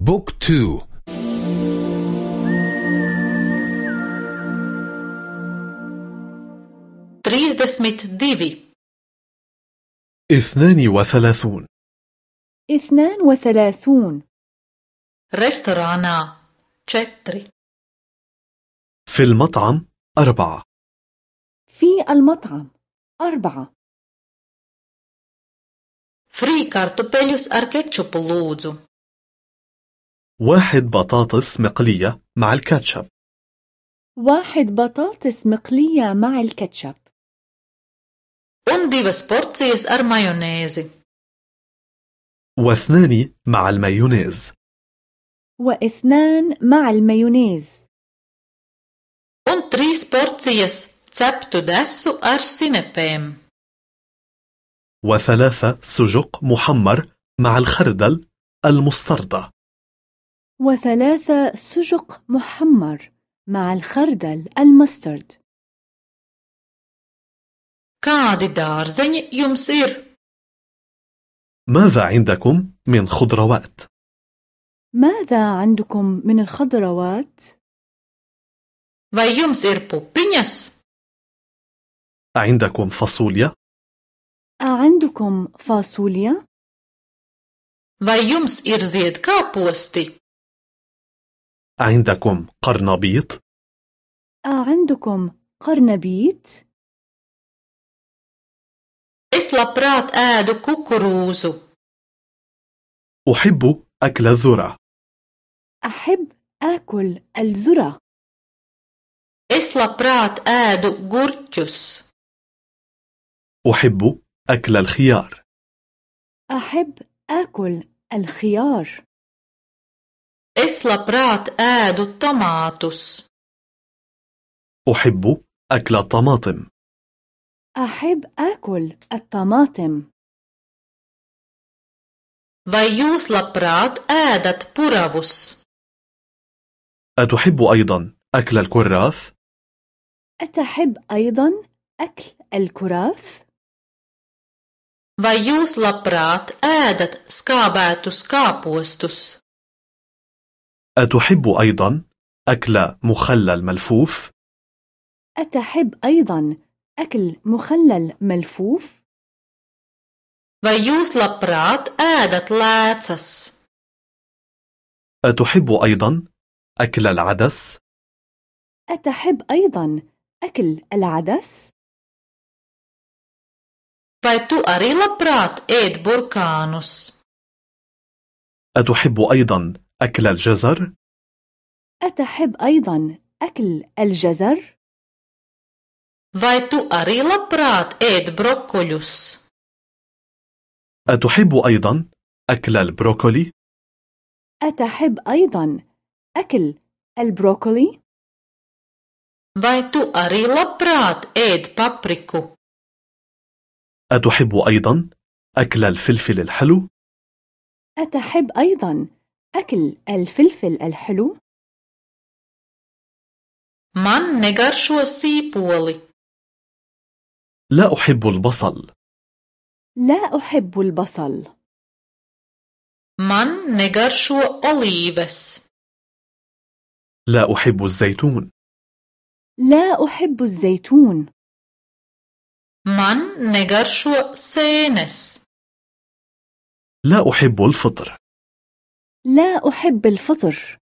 book two. trīsdesmit divi اثنان وثلاثون. اثنان وثلاثون. restorānā četri في المطعم أربعة. في المطعم أربعة. Kartupeļus ar kečupu lūdzu واحد بطاطس مقلية مع الكاتشب. واحد بطاطس مقلية مع الكاتشب. Un divas porcijas ar majonēzi واثنان مع المايونيز. واثنان مع المايونيز. Un trīs porcijas ceptu desu ar sinepēm. وثلاثة سجق محمر مع الخردل المستردة. وثلاثة سجق محمر مع الخردل المسترد kādi dārzeņi jums ir ماذا عندكم من خضروات؟ ماذا عندكم من الخضروات؟ vai jums ir pupiņas عندكم فاصوليا؟ أعندكم فاصوليا؟ vai jums ir ziedkāposti عندكم قرنبيط؟ أعندكم قرنبيط؟ es labprāt ēdu kukurūzu. أحب أكل الذرة. أحب آكل الذرة. Es labprāt ēdu gurķus. أحب أكل الخيار. أحب آكل الخيار. Es labprāt ēdu tomātus أحب أكل الطماطم أحب آكل الطماطم vai jūs labprāt ēdat puravus أتحب أيضا أكل الكراث؟ أتحب أيضا أكل الكراث؟ vai jūs labprāt ēdat skābētus kāpostus أتحب أيضا أكل مخلل ملفوف؟ أتحب أيضا أكل مخلل ملفوف؟ vai jūs labprāt ēdat lēcas أتحب أيضا أكل العدس؟ أتحب أيضا أكل العدس؟ vai tu arī labprāt ēd burkānus أتحب أيضا أكل الجزر؟ أتحب أيضا أكل الجزر؟ vai tu arī labprāt ēd brokoļus أتحب أيضا أكل البروكولي؟ أتحب أيضا أكل البروكولي؟ vai tu arī labprāt ēd papriku أتحب أيضا أكل الفلفل الحلو؟ أتحب أيضا أكل الفلفل الحلو؟ man negaršo sīpoli. لا أحب البصل. لا أحب البصل. Man negaršo olīves. لا أحب الزيتون. لا أحب الزيتون. Man negaršo sēnes. لا أحب الفطر. لا أحب الفطر.